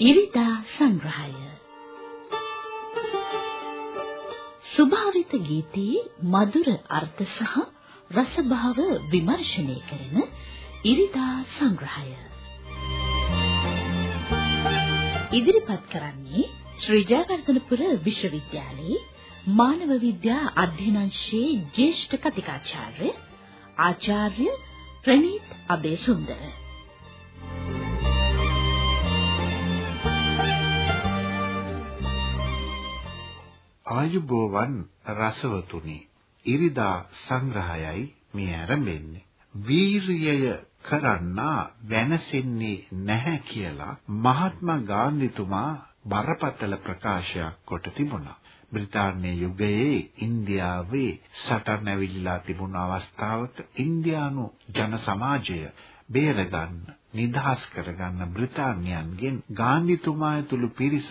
ඉරිදා සංග්‍රහය. සුභාවිත ගීතයේ මధుර අර්ථ සහ රසභාව විමර්ශනය කරන ඉරිදා සංග්‍රහය. ඉදිරිපත් කරන්නේ ශ්‍රී ජයවර්ධනපුර විශ්වවිද්‍යාලයේ මානව විද්‍යා අධ්‍යනාංශයේ ජ්‍යෙෂ්ඨ කතිකාචාර්ය ආචාර්ය ප්‍රනීත් අබේසුන්දර. ආයුබෝවන් රසවතුනි ඉරිදා සංග්‍රහයයි මේ ආරම්භෙන්නේ වීරියය කරන්නා වෙනසෙන්නේ නැහැ කියලා මහත්මා ගාන්ධිතුමා බරපතල ප්‍රකාශයක් කොට තිබුණා. බ්‍රිතාන්‍ය යුගයේ ඉන්දියාවේ සටන් ඇවිල්ලා තිබුණ අවස්ථාවක ඉන්දියානු ජන සමාජය බේරගන්න නිදහස් කරගන්න බ්‍රිතාන්‍යයන්ගෙන් ගාන්ධිතුමා ඇතුළු පිරිස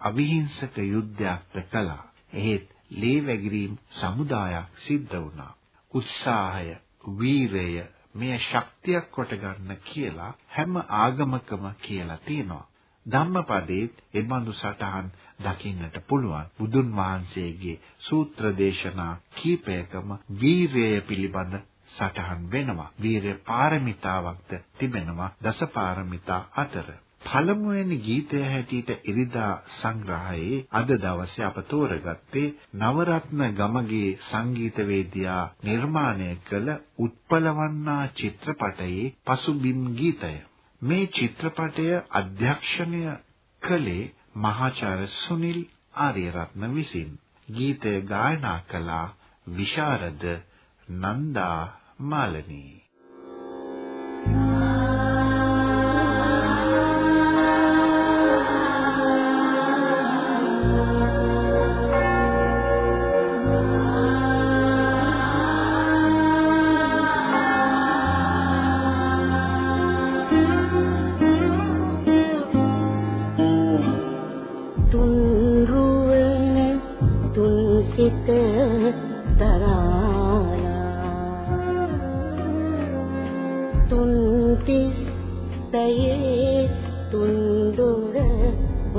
අවිහිංසක යුද්ධයක් කළා. එහෙත් ලේ වැගිරීම් සමුදායක් සිද්ධ වුණා. උත්සාහය, වීරය මෙය ශක්තියක් කොට ගන්න කියලා හැම ආගමකම කියලා තියෙනවා. ධම්මපදයේ එබඳු සටහන් දකින්නට පුළුවන්. බුදුන් වහන්සේගේ සූත්‍ර දේශනා කීපයකම වීරය පිළිබඳ සටහන් වෙනවා. වීරය පාරමිතාවක්ද තිබෙනවා දසපාරමිතා අතර. පළමුවෙනි ගීතය හැටියට ඉරිදා සංග්‍රහයේ අද දවසේ අප තෝරගත්තේ නවරත්න ගමගේ සංගීතවේදියා නිර්මාණය කළ උත්පලවන්නා චිත්‍රපටයේ පසුබිම් ගීතය. මේ චිත්‍රපටය අධ්‍යක්ෂණය කළේ මහාචාර්ය සුනිල් ආරියරත්න විසින්. ගීතය ගායනා කළ විශාරද නන්දා මාලනී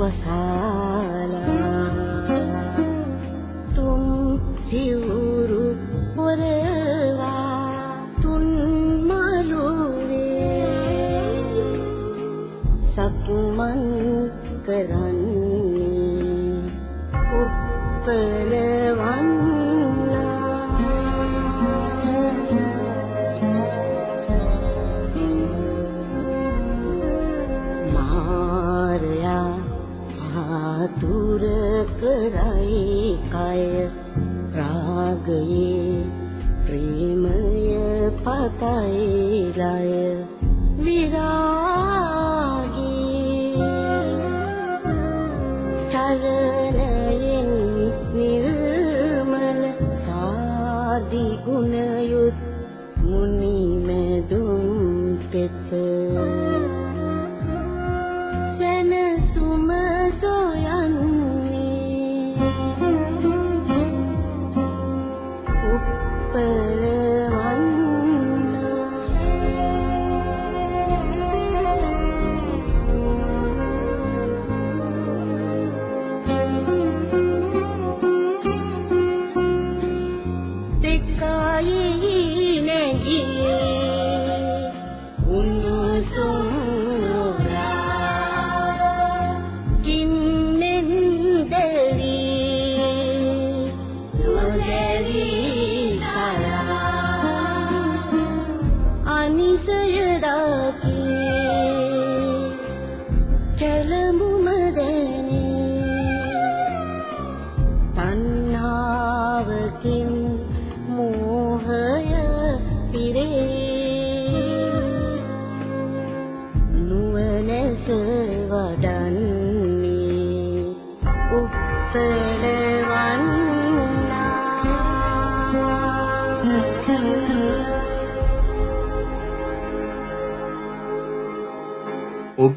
was high. मुन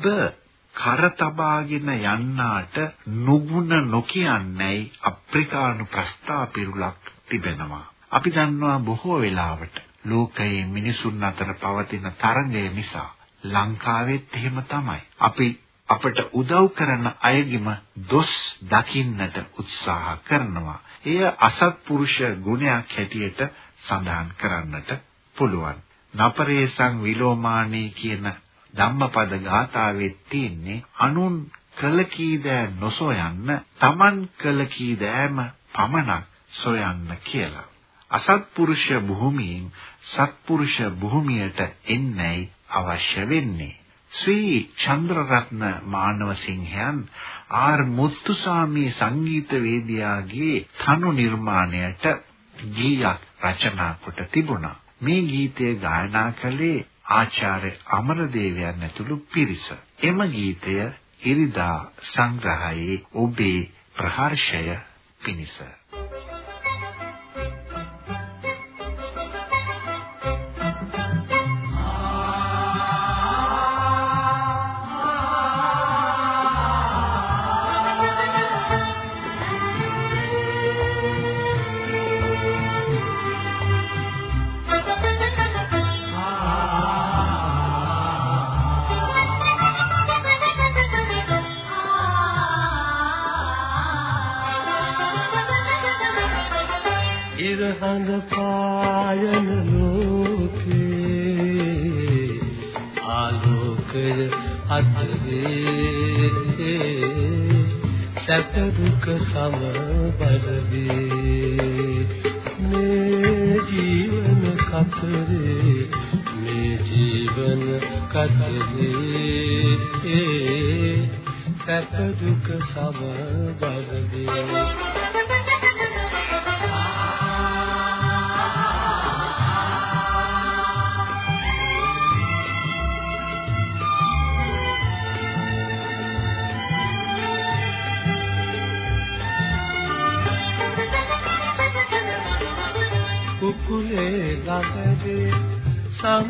ඔබ කරතබාගෙන යන්නාට නුගුණ නොකියන්නේයි අප්‍රිකානු ප්‍රස්තාපිරුලක් තිබෙනවා. අපි දන්නවා බොහෝ වෙලාවට ලෝකයේ මිනිසුන් අතර පවතින තරඟය නිසා ලංකාවෙත් එහෙම තමයි. අපි අපට උදව් කරන අයගෙම දොස් දකින්නට උත්සාහ කරනවා. එය අසත්පුරුෂ ගුණයක් හැටියට සඳහන් කරන්නට පුළුවන්. නපරේසං විලෝමානී කියන ධම්මපද ගාථාවේ තියෙන්නේ අනුන් කළ කී දෑ නොසොයන්න Taman කළ කී දෑම පමණක් සොයන්න කියලා. අසත්පුරුෂ භූමියෙන් සත්පුරුෂ භූමියට එන්නයි අවශ්‍ය වෙන්නේ. ශ්‍රී චන්ද්‍රරත්න මානවසිංහයන් ආර් මුත්තුසාමි සංගීත වේදිකාගේ තනු නිර්මාණයට ගීයක් රචනා කොට තිබුණා. මේ ගීතය ගායනා කළේ ආචාර්ය අමරදේවයන් ඇතුළු පිරිස. එම ගීතය ඉරිදා සංග්‍රහයේ ඔබේ ප්‍රහර්ෂය පිණිස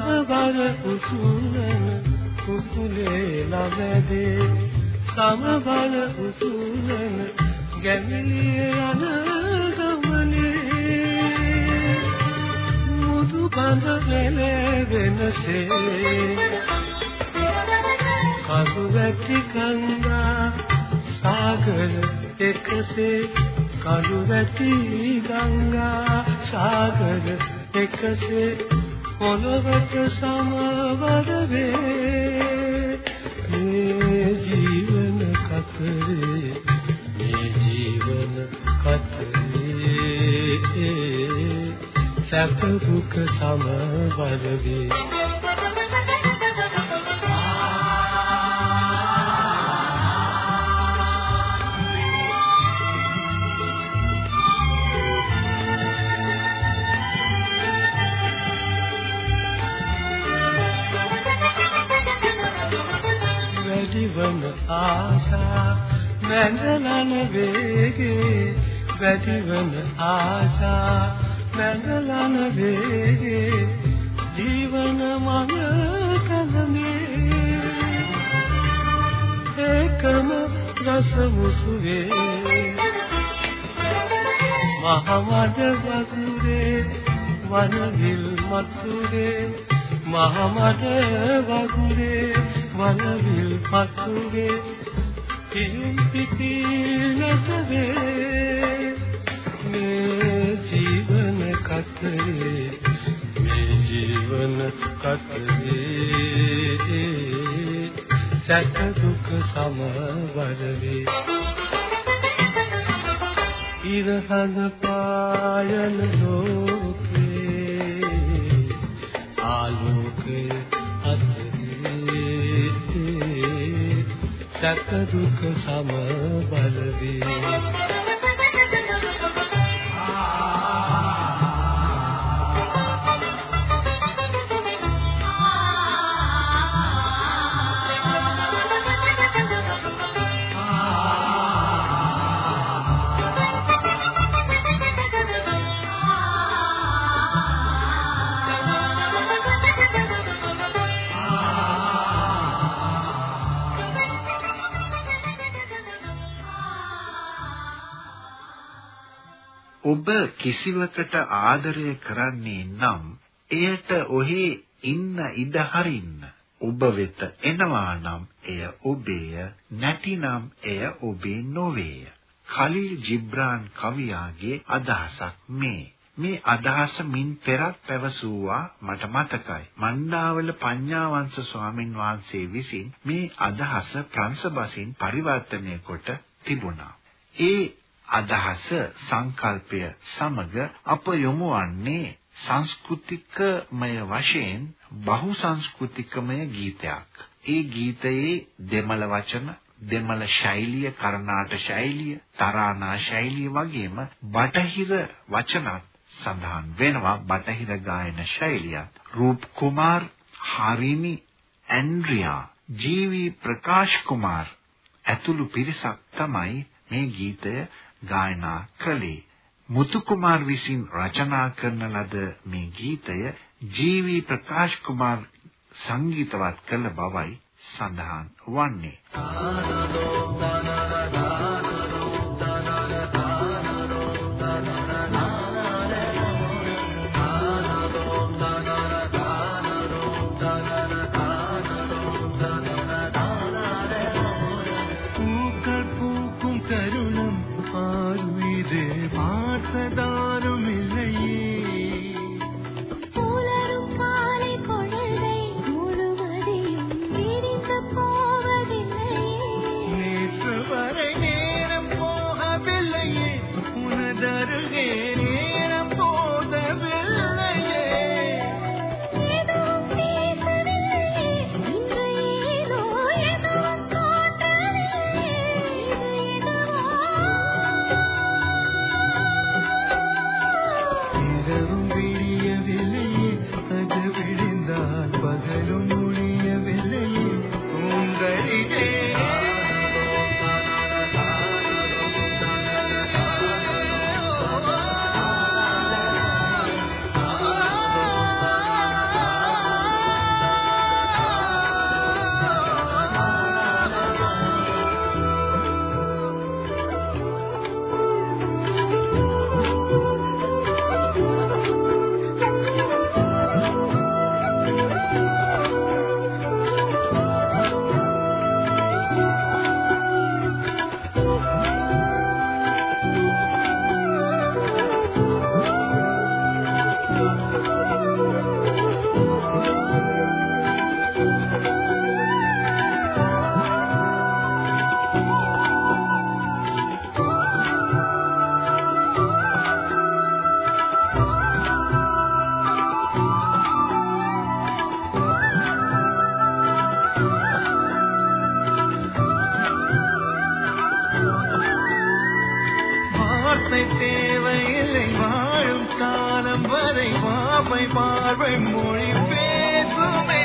සමබර උසුලන කුකුලේ ළඟදී සමබර උසුලන ගැමිණිය යන ගමනේ මුදු බඳ වෙනසේ කඳු වැටි කන්දා සාගර එකසේ කඳු වැටි ගංගා සාගර එකසේ පොළොවට සමවර වේ මේ ජීවන කතරේ මේ ජීවන කතරේ. සැප දුක සමවර වේ වැඩිවන ආශා මැඳලන වේගේ ජීවන මඟ කලමේ ඒකම රස මුසුවේ මහමඩ වගුරේ වනවිල් මතුරේ. මහමඩ වගුරේ වනවිල් පතුවේ පියුම් පිපිනත වේ. කතරේ මේ ජීවන කතරේ සැක දුක සමවර වේ ඉරහඳ පායන ලෝකේ ආලෝකේ සැක දුක සමබල ඔබ කිසිවකට ආදරය කරන්නේ නම් එයට ඔහි ඉන්න ඉඩ හරින්න. ඔබ වෙත එනවා නම් එය ඔබේය නැතිනම් එය ඔබේ නොවේය. කලීල් ජිබ්‍රාන් කවියාගේ අදහසක් මේ. මේ අදහස මින් පෙරත් පැවසුවා මට මතකයි. මණ්ඩාවල පඤ්ඤාවංශ ස්වාමින් වහන්සේ විසින් මේ අදහස ප්‍රංශ බසින් පරිවර්තනය කොට තිබුණා. ඒ අදහස සංකල්පය සමග අප යොමු වන්නේ සංස්කෘතිකමය වශයෙන් බහු සංස්කෘතිකමය ගීතයක්. ඒ ගීතයේ දෙමළ වචන, දෙමළ ශෛලිය, කරනාට ශෛලිය, තරානා ශෛලිය වගේම බටහිර වචනත් සඳහන් වෙනවා බටහිර ගායන ශෛලිය. Roop Kumar, Harini, Andrea, G V Prakash Kumar ඇතුළු පිරිසක් තමයි මේ ගීතය ගායනා කළේ. මුතු කුමාර් විසින් රචනා කරන ලද මේ ගීතය ජීවි ප්‍රකාශ් කුමාර් සංගීතවත් කළ බවයි සඳහන් වන්නේ. வார்த்தை தேவையில்லை வாழும் காலம் வரை வாவை பார்வை மொழி பேசுமே.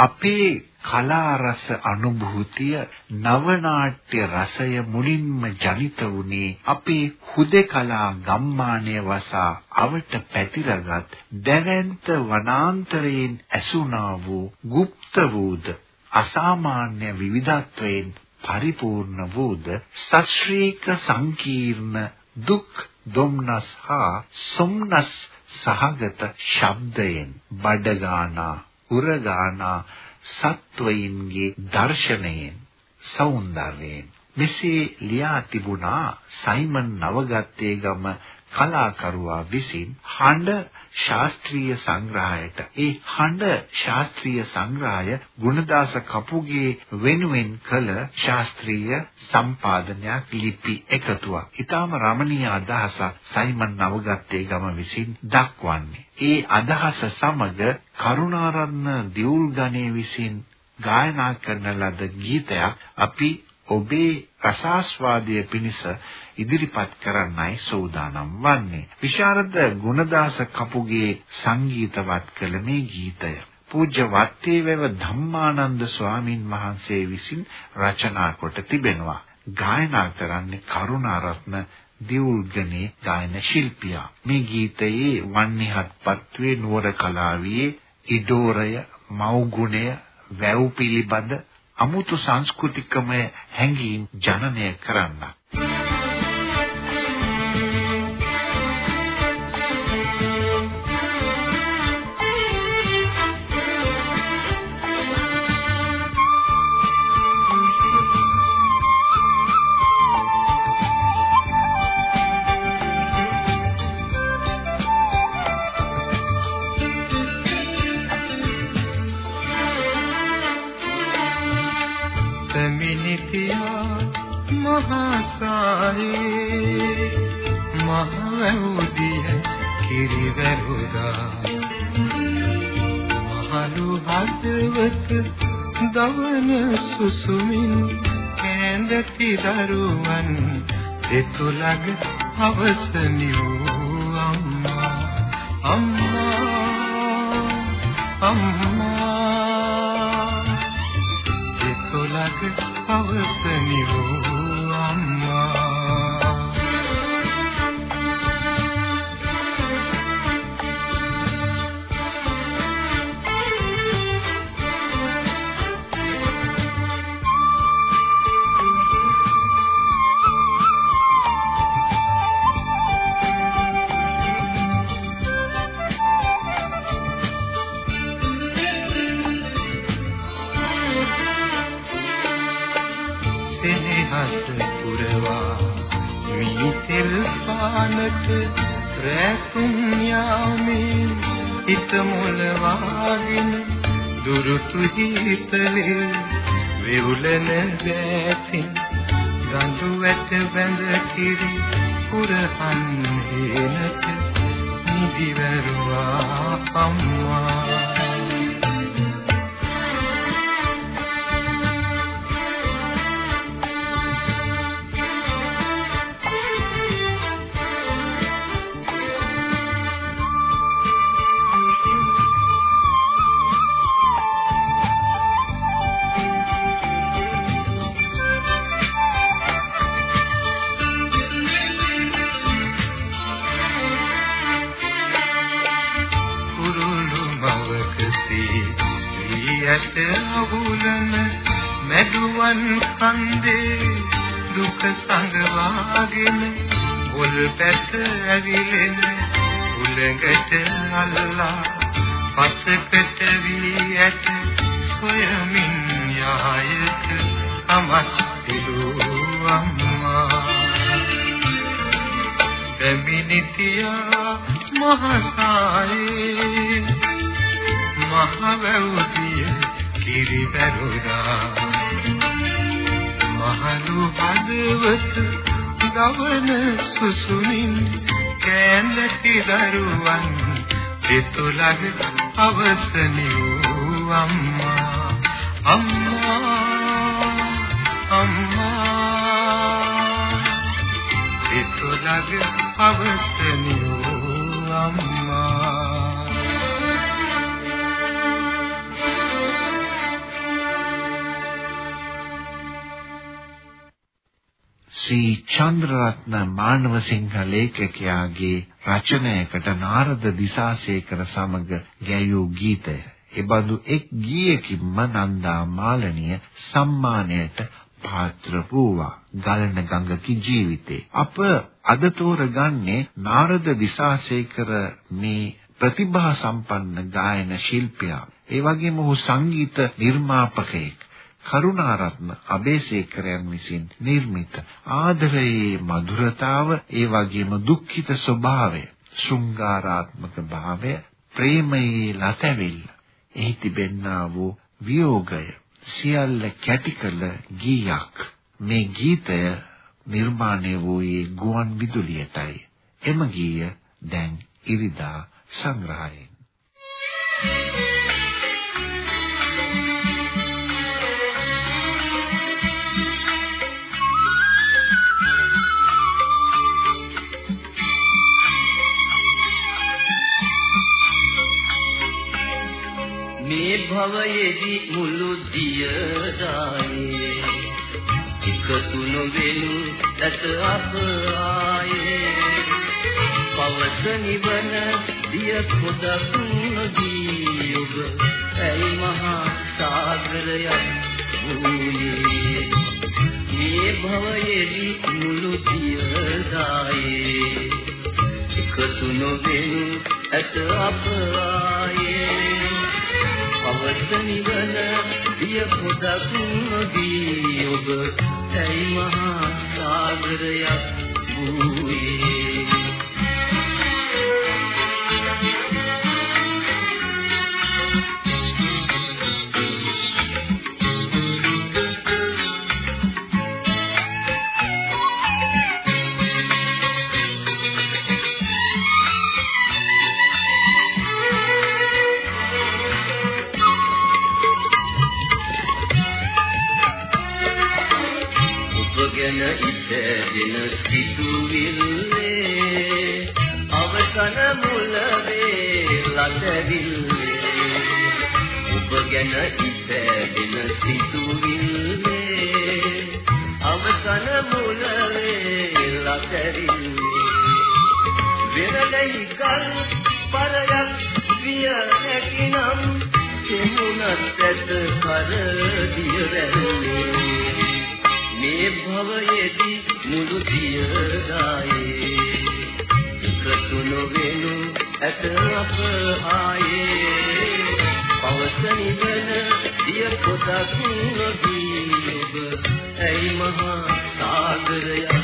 අපේ කලා රස අනුභූතිය නවනාට්‍ය රසය මුලින්ම ජනිත වුණේ අපේ හුදෙකලා ගම්මානය වසා අවට පැතිරගත් දැවැන්ත වනාන්තරයෙන් ඇසුණා වූ গুপ্ত වූද අසාමාන්‍ය විවිධත්වයෙන් පරිපූර්ණ වූද සශ්‍රීක සංකීර්ණ දුක් දුම්නස් හා සොම්නස් සහගත ශබ්දයෙන් බඩගානා උරගානා සත්වයින්ගේ දර්ශනයෙන් సౌందර්යයෙන්. මෙසේ ලියා තිබුණා සයිමන් නවගත්තේ ගම කලාකරුවා විසින් හඬ ශාස්ත්‍රීය සංග්‍රහයට ඒ හඬ ශාස්ත්‍රීය සංග්‍රහය ගුණදාස කපුගේ වෙනුවෙන් කළ ශාස්ත්‍රීය සම්පාදනයක් ලිපි එකතුවක්. ඊටාම රමණීය අදහසක් සයිමන් නවගත්තේ ගම විසින් දක්වන්නේ. ඒ අදහස සමග කරුණාරත්න දියුල්ගණේ විසින් ගායනා කරන ලද ගීතයක් අපි ඔබේ රසාස්වාදයේ පිණිස ඉදිරිපත් කරන්නයි සූදානම් වන්නේ. විශාරද ගුණදාස කපුගේ සංගීතවත් කළ මේ ගීතය පූජ්‍ය වත්තේවැව ධම්මානන්ද ස්වාමින් වහන්සේ විසින් රචනා කොට තිබෙනවා. ගායනා කරන්නේ කරුණාරත්න දියුල්ගනේ ගායන ශිල්පියා. මේ ගීතයේ වන්නේහත්පත්වේ නුවර කලාවේ ඉඩෝරය, මව්ගුණය, වැව් පිළිබඳ අමුතු සංස්කෘතිකමය හැඟීම් ජනනය කරන්න. දෙතුලග අවසනියෝ අම්මා. අම්මා අම්මා. දෙතුලග අවසනියෝ අම්මා. හිතලේ වෙවුලන වැසින් ගඳු වැට බැඳ කිරි පුරහන් හේනට නිදිවරුවා අම්මා. ඇවිලෙන උලඟට අල්ලා පසකට වී ඇට සොයමින් යායක අමත් පිළු අම්මා දෙමිනිතියා මහසායේ මහවැවුදිය කිරිබැරුදා මහලු හදවත ගවන සුසුමින් කැඳති දරුවන් පිතුලග අවසනියෝ අම්මා. අම්මා අම්මා. පිතුලග අවසනියෝ අම්මා. ශ්‍රී චන්ද්‍රරත්න මානවසිංහ ලේඛකයාගේ රචනයකට නාරද දිසාසේකර සමග ගැයූ ගීතය. එබඳු එක් ගීයකින්ම නන්දා මාලනිය සම්මානයට පාත්‍ර වූවා. ගලන ගඟකි ජීවිතේ. අප අද තෝරගන්නේ නාරද දිසාසේකර මේ ප්‍රතිභා සම්පන්න ගායන ශිල්පියා. ඒ වගේම ඔහු සංගීත නිර්මාපකයෙක්. කරුණාරත්න අබේසේකරයන් විසින් නිර්මිත ආදරයේ මధుරතාව ඒ වගේම දුක්ඛිත ස්වභාවය ශෘංගාරාත්මක භාවය ප්‍රේමයේ ලතැවිල්ල. එහි තිබෙන්නා වූ වියෝගය සියල්ල කැටිකල ගීයක්. මේ ගීතය නිර්මාණය වූයේ ගුවන් විදුලියටයි. එම ගීය දැන් ඉරිදා සංග්‍රහයෙන්. මේ භවයේදී මුළු දියදායේ එකතු නොවෙනු ඇත අප ආයේ. පවස නිවන දිය පොදක් නොදී ඔබ ඇයි මහා සාගරයක් වූයේ? මේ භවයේදී මුළු දියදායේ එකතු නොවෙනු ඇත අප ආයේ. පවස නිවන දිය පොදක් නොදී ඔබ ඇයි මහා සාගරයක් වූයේ? භවයේදී මුළු දියදායේ එකතු නොවෙනු ඇත අප ආයේ. පවස නිවන දිය පොතක් නොදී ඔබ ඇයි මහා සාගරයක්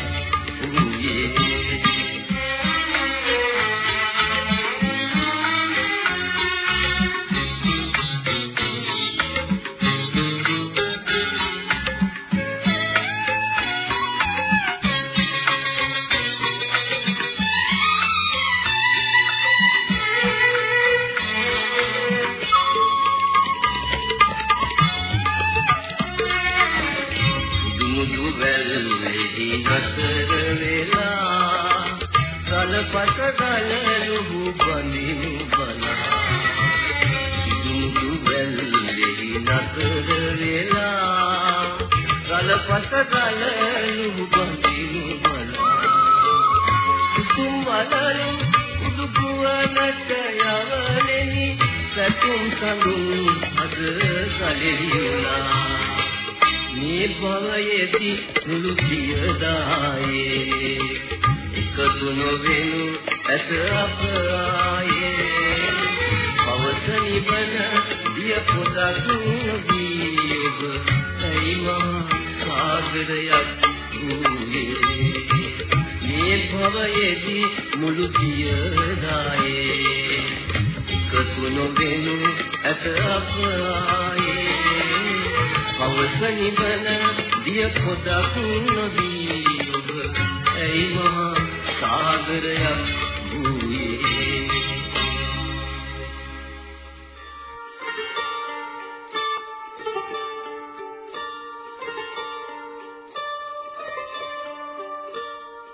කලපත ගලලු බඳිනු බලා සිදුදු වැල්ලේ නතර වෙලා කලපත ගලලු බඳිනු බලා සුතුම් වලලු උදුගුවනට යවලෙනි සතුම් සඳුන් අද කලෙහිලා මේ භවයේදී මුළු පියදායේ එකතු නොවෙනු ඇත අප ආයේ පවස නිවන දිය පොදක් නොදී ඔබ ඇයි මහා සාගරයක් වූයේ මේ භවයේදී මුළු පියදායේ. එකතු නොවෙනු ඇත අප ආයේ පවස නිවන දිය පොදක් නොදී ඔබ ඇයි මහා සාගරයක් වූයේ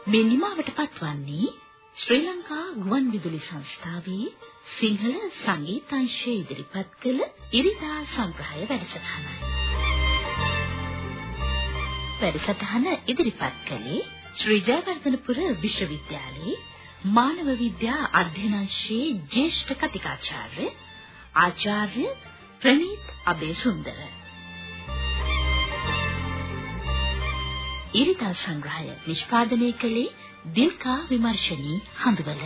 මේ නිමාවට පත්වන්නේ ශ්‍රී ලංකා ගුවන් විදුලි සංස්ථාවේ සිංහල සංගීතංශය ඉදිරිපත් කළ ඉරිදා සංග්‍රහය වැඩසටහනයි. වැඩසටහන ඉදිරිපත් කළේ ශ්‍රී ජයවර්ධනපුර විශ්වවිද්‍යාලයේ මානව විද්‍යා අධ්‍යනාංශයේ ජ්‍යෙෂ්ඨ කතිකාචාර්ය ආචාර්ය ප්‍රනීත් අබේසුන්දර. ඉරිදා සංග්‍රහය නිෂ්පාදනය කළේ දිල්කා විමර්ශනී හඳුවල